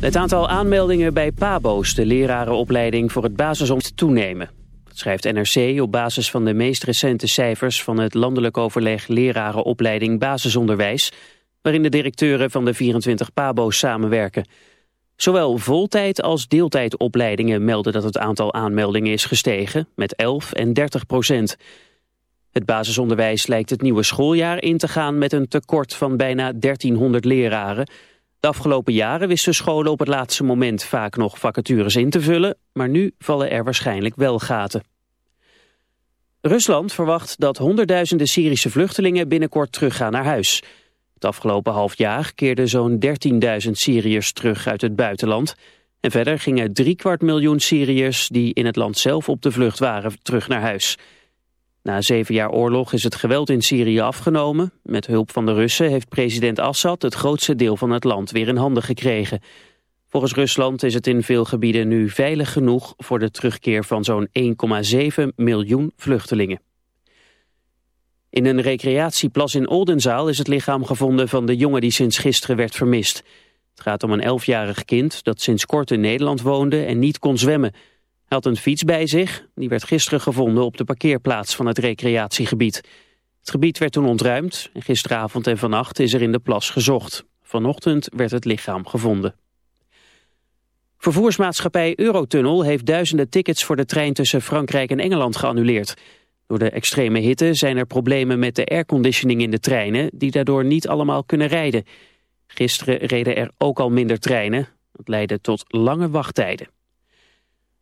Het aantal aanmeldingen bij PABO's, de lerarenopleiding voor het basisonderwijs, toenemen. Dat schrijft NRC op basis van de meest recente cijfers van het landelijk overleg lerarenopleiding basisonderwijs, waarin de directeuren van de 24 PABO's samenwerken. Zowel voltijd als deeltijdopleidingen melden dat het aantal aanmeldingen is gestegen, met 11 en 30 procent. Het basisonderwijs lijkt het nieuwe schooljaar in te gaan met een tekort van bijna 1300 leraren. De afgelopen jaren wisten scholen op het laatste moment vaak nog vacatures in te vullen, maar nu vallen er waarschijnlijk wel gaten. Rusland verwacht dat honderdduizenden Syrische vluchtelingen binnenkort teruggaan naar huis. Het afgelopen half jaar keerden zo'n 13.000 Syriërs terug uit het buitenland. En verder gingen driekwart miljoen Syriërs die in het land zelf op de vlucht waren terug naar huis. Na zeven jaar oorlog is het geweld in Syrië afgenomen. Met hulp van de Russen heeft president Assad het grootste deel van het land weer in handen gekregen. Volgens Rusland is het in veel gebieden nu veilig genoeg voor de terugkeer van zo'n 1,7 miljoen vluchtelingen. In een recreatieplas in Oldenzaal is het lichaam gevonden van de jongen die sinds gisteren werd vermist. Het gaat om een elfjarig kind dat sinds kort in Nederland woonde en niet kon zwemmen. Hij had een fiets bij zich, die werd gisteren gevonden op de parkeerplaats van het recreatiegebied. Het gebied werd toen ontruimd en gisteravond en vannacht is er in de plas gezocht. Vanochtend werd het lichaam gevonden. Vervoersmaatschappij Eurotunnel heeft duizenden tickets voor de trein tussen Frankrijk en Engeland geannuleerd. Door de extreme hitte zijn er problemen met de airconditioning in de treinen die daardoor niet allemaal kunnen rijden. Gisteren reden er ook al minder treinen. Dat leidde tot lange wachttijden.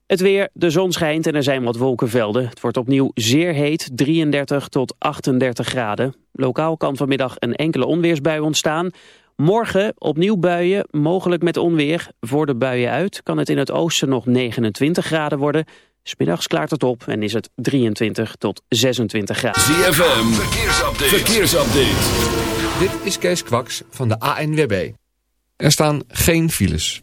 Het weer, de zon schijnt en er zijn wat wolkenvelden. Het wordt opnieuw zeer heet, 33 tot 38 graden. Lokaal kan vanmiddag een enkele onweersbui ontstaan. Morgen opnieuw buien, mogelijk met onweer. Voor de buien uit kan het in het oosten nog 29 graden worden. Smiddags klaart het op en is het 23 tot 26 graden. ZFM, verkeersupdate. verkeersupdate. Dit is Kees Kwaks van de ANWB. Er staan geen files.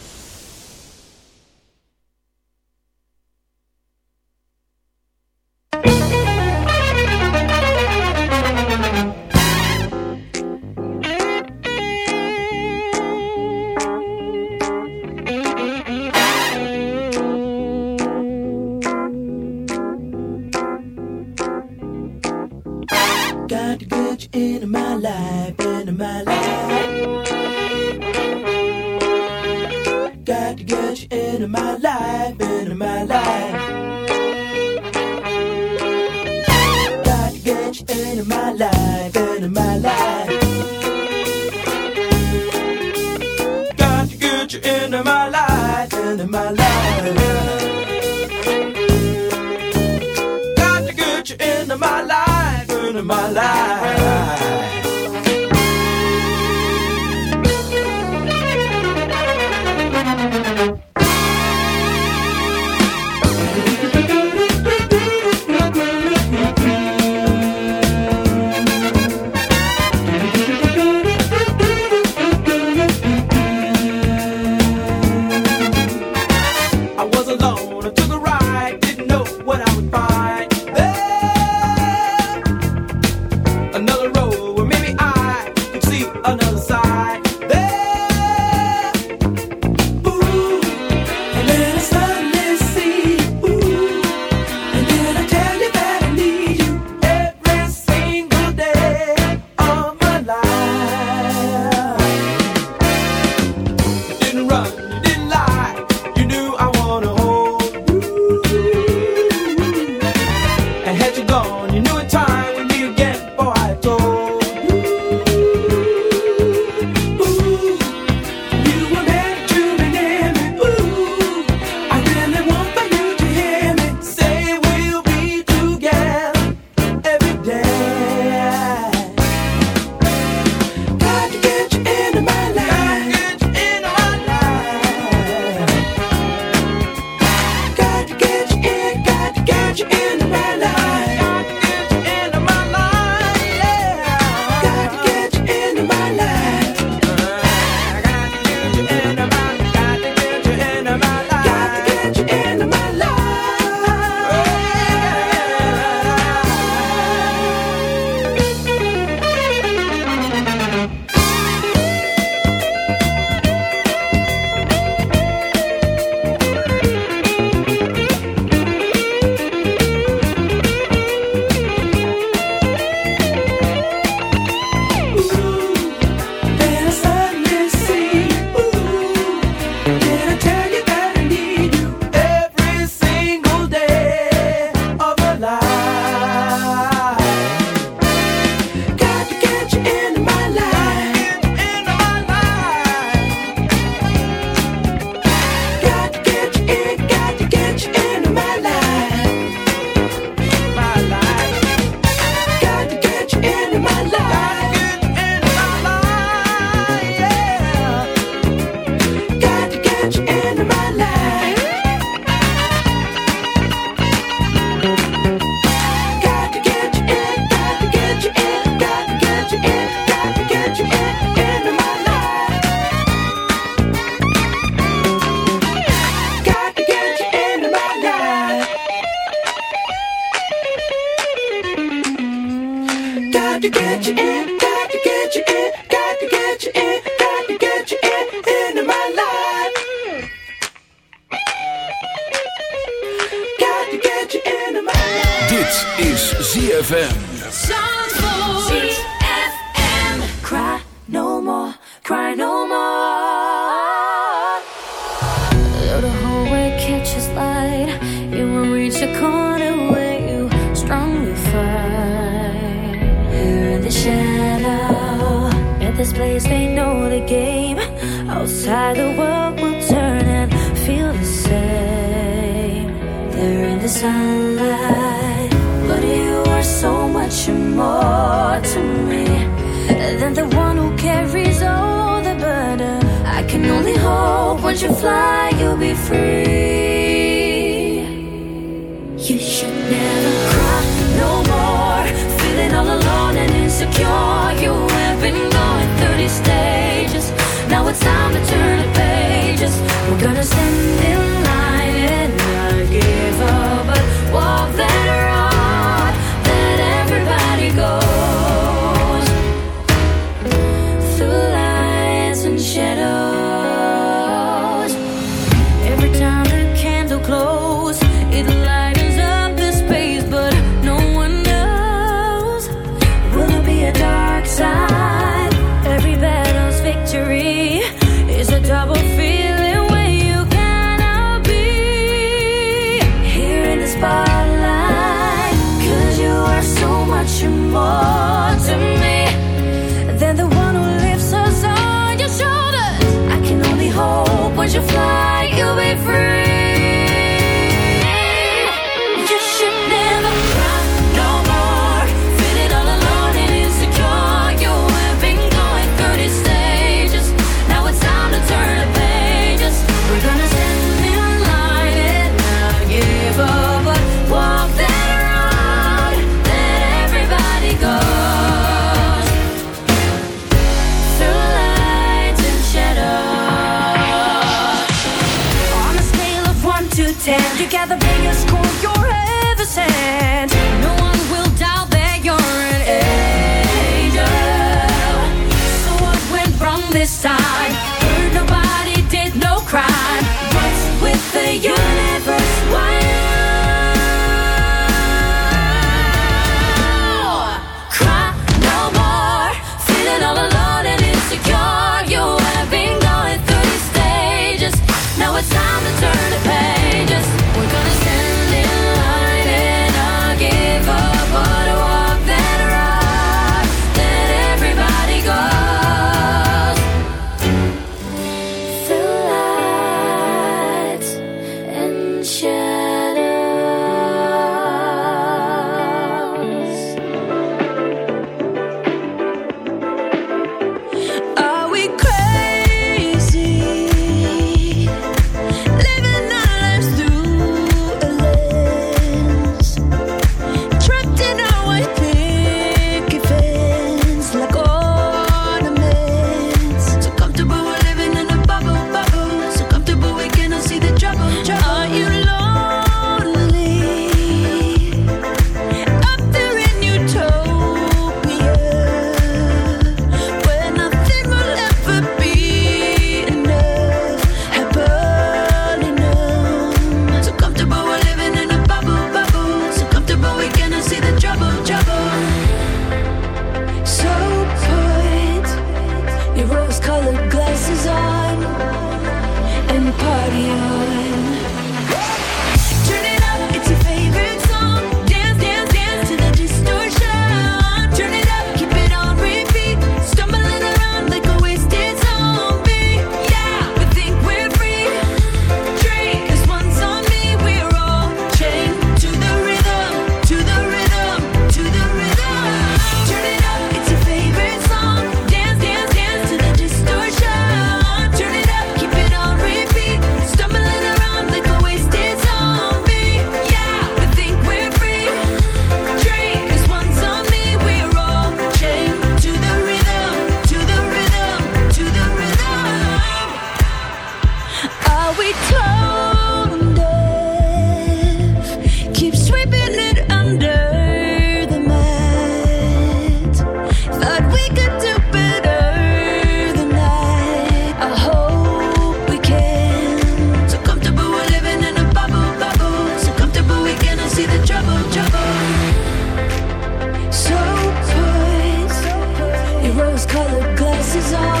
is all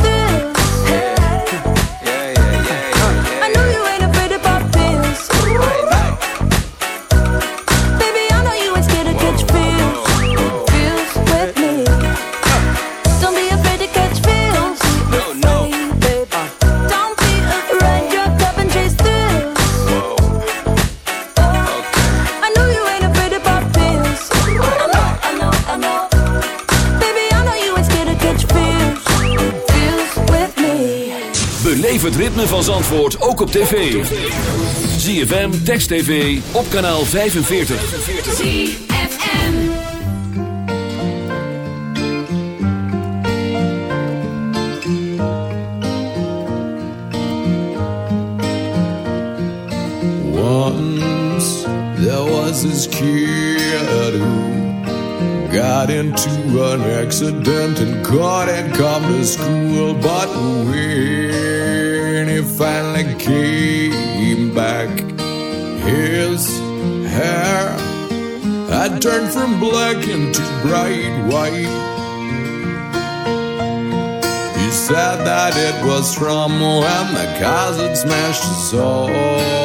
ritme van Zandvoort ook op tv. ZFM, Text TV, op kanaal 45. ZFM. Once there was this kid who got into an accident and couldn't come to school. But when turned from black into bright white. He said that it was from when the had smashed his soul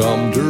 come directly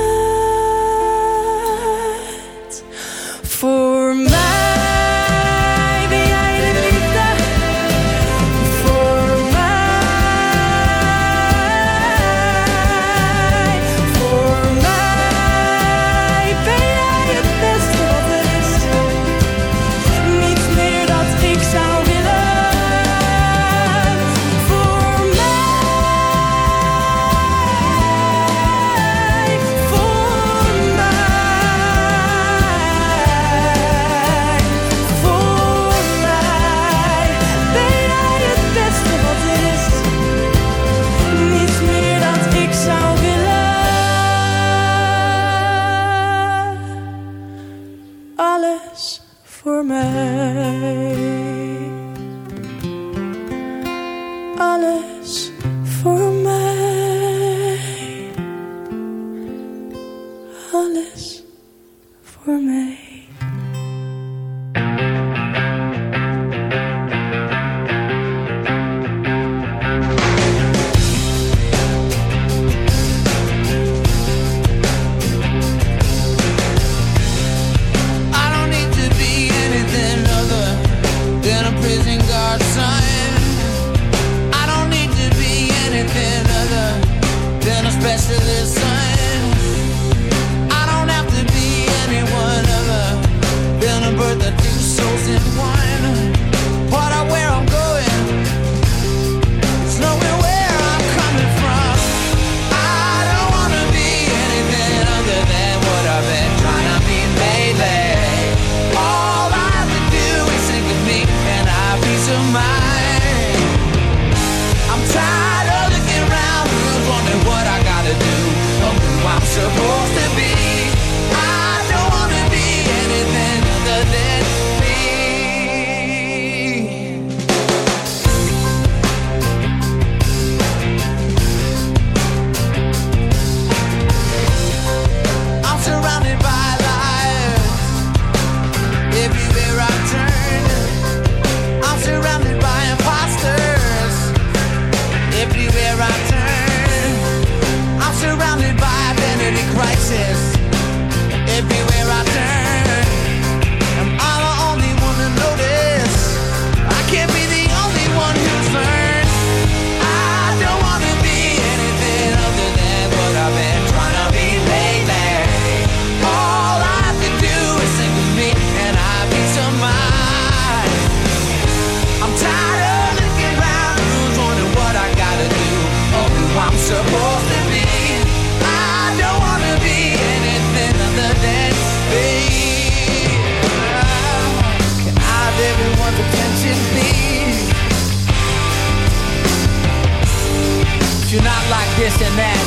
like this and that,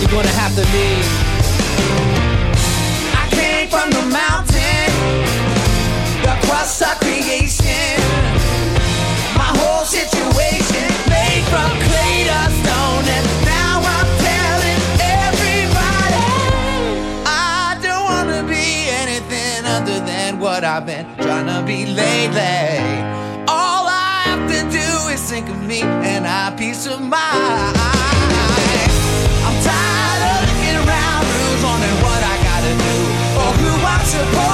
you're gonna have to leave. I came from the mountain, the cross of creation. My whole situation made from clay to stone, and now I'm telling everybody I don't wanna be anything other than what I've been trying to be lately sink of me and our peace of mind. I'm tired of looking around, rules wondering what I gotta do or who I'm supposed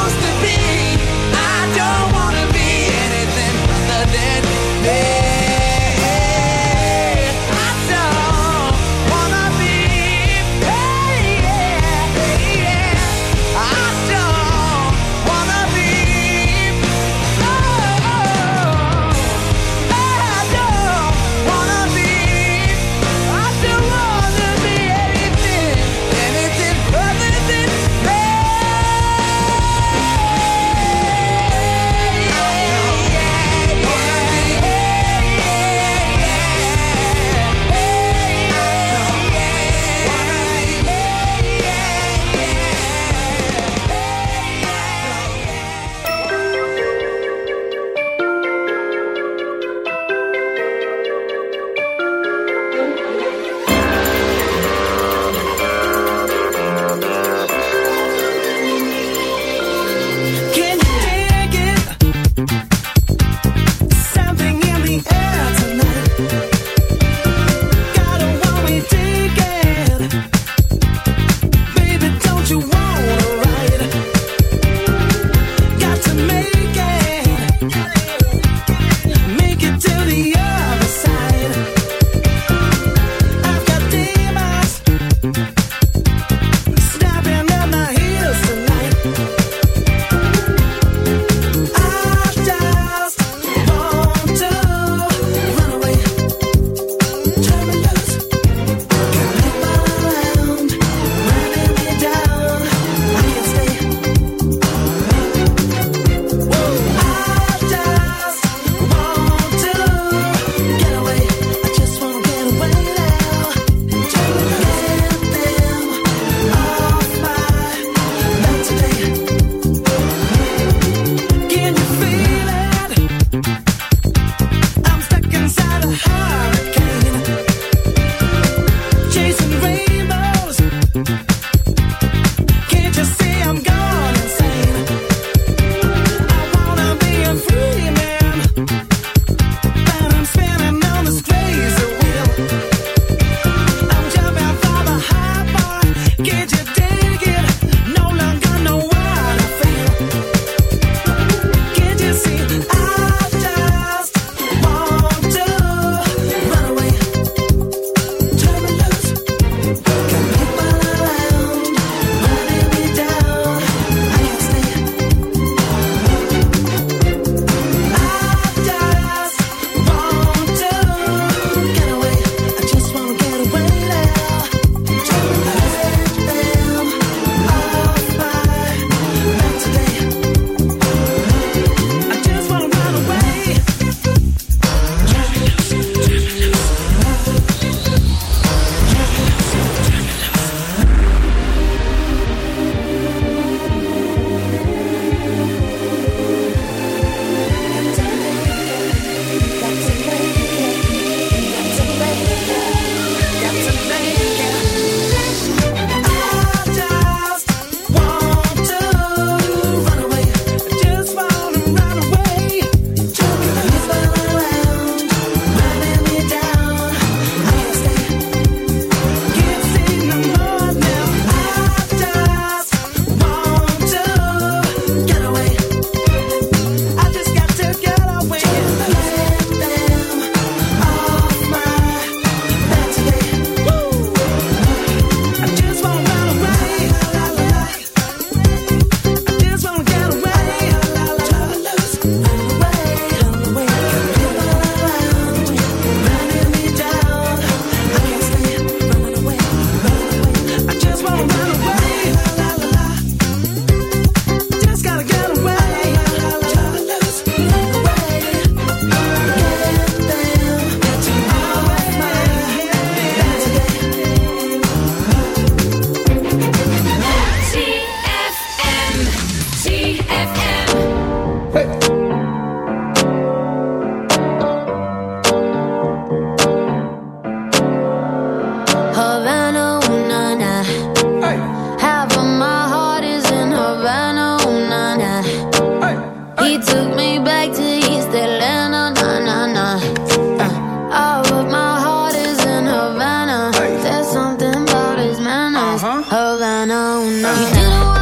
no, no. You didn't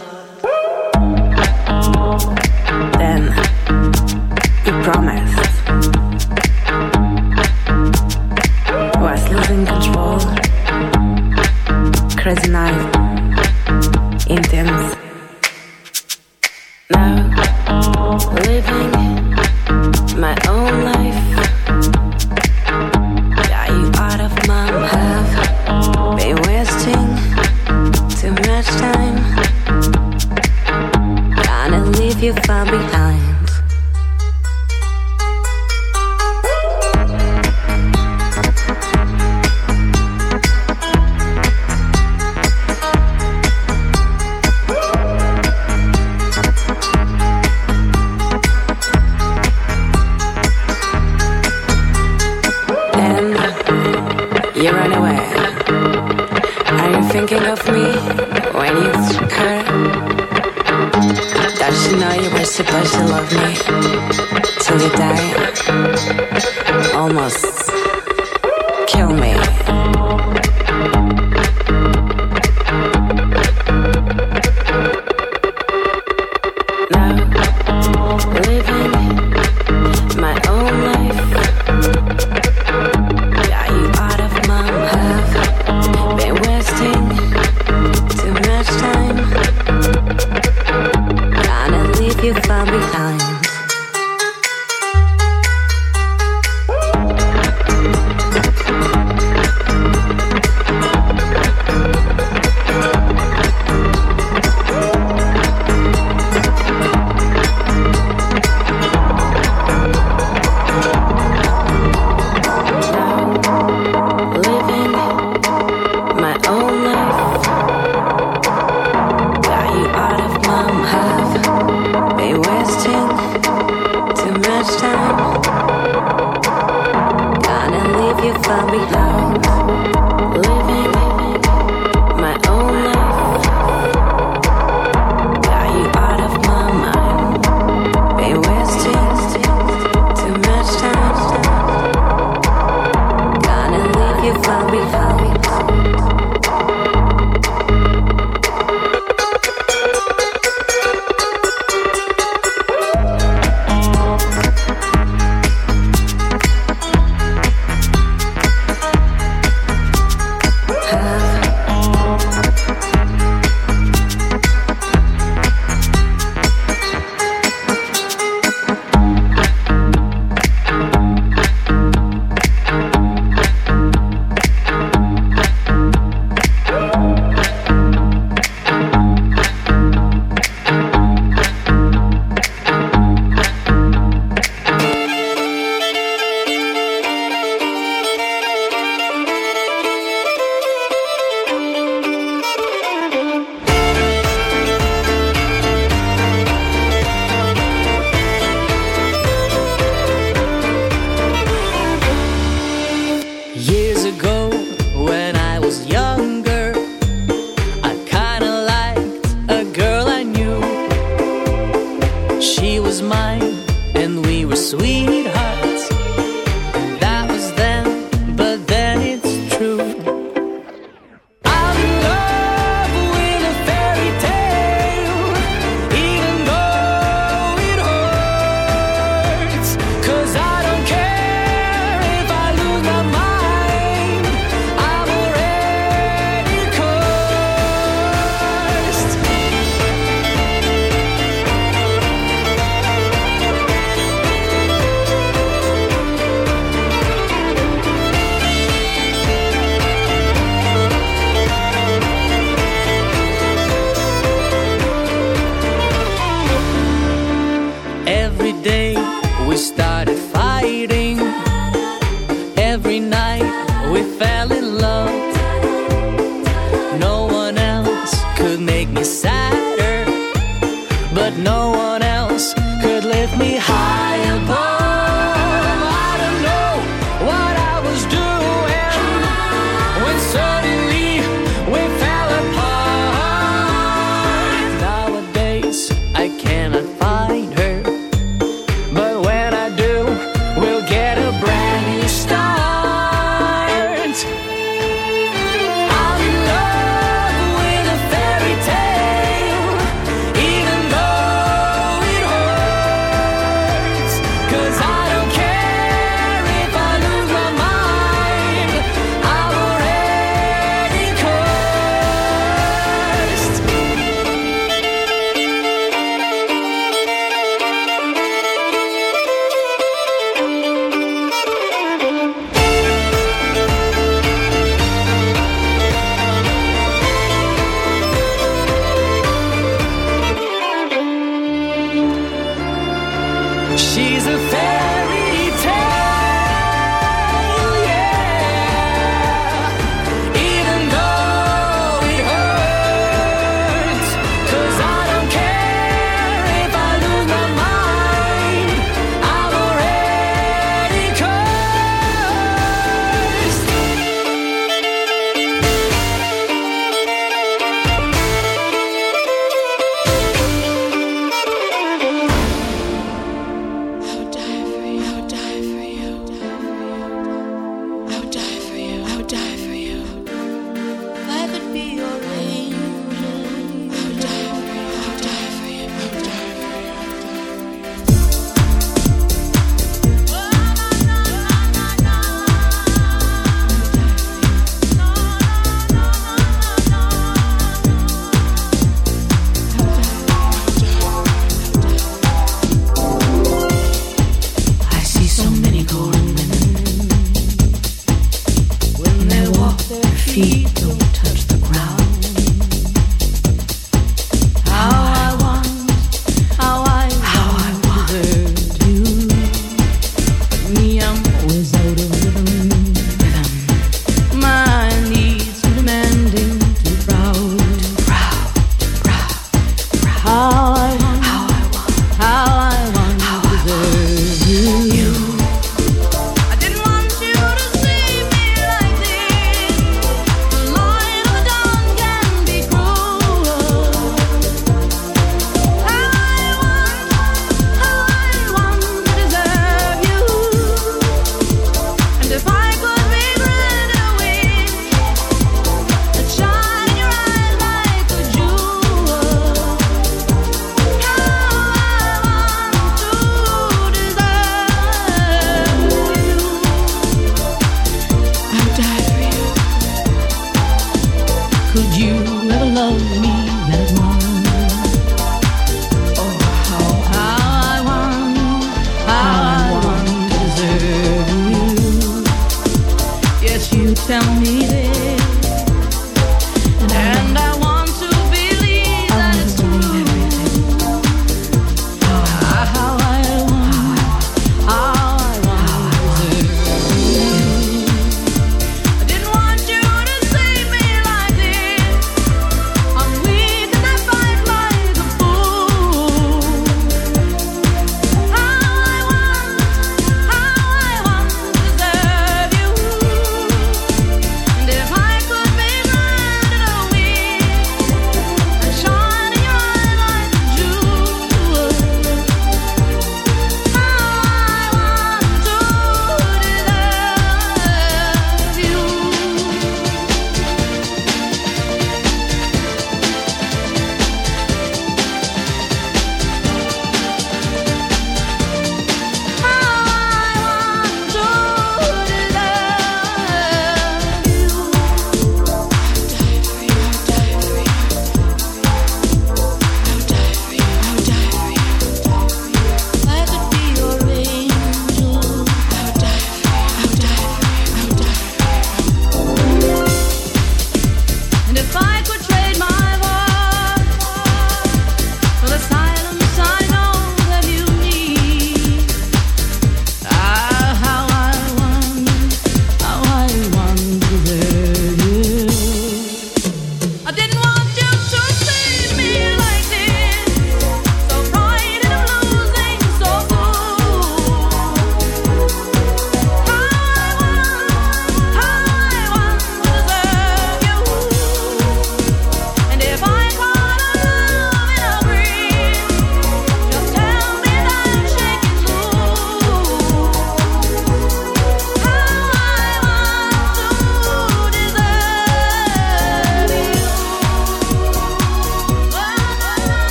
Cause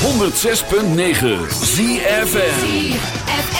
106.9 ZFN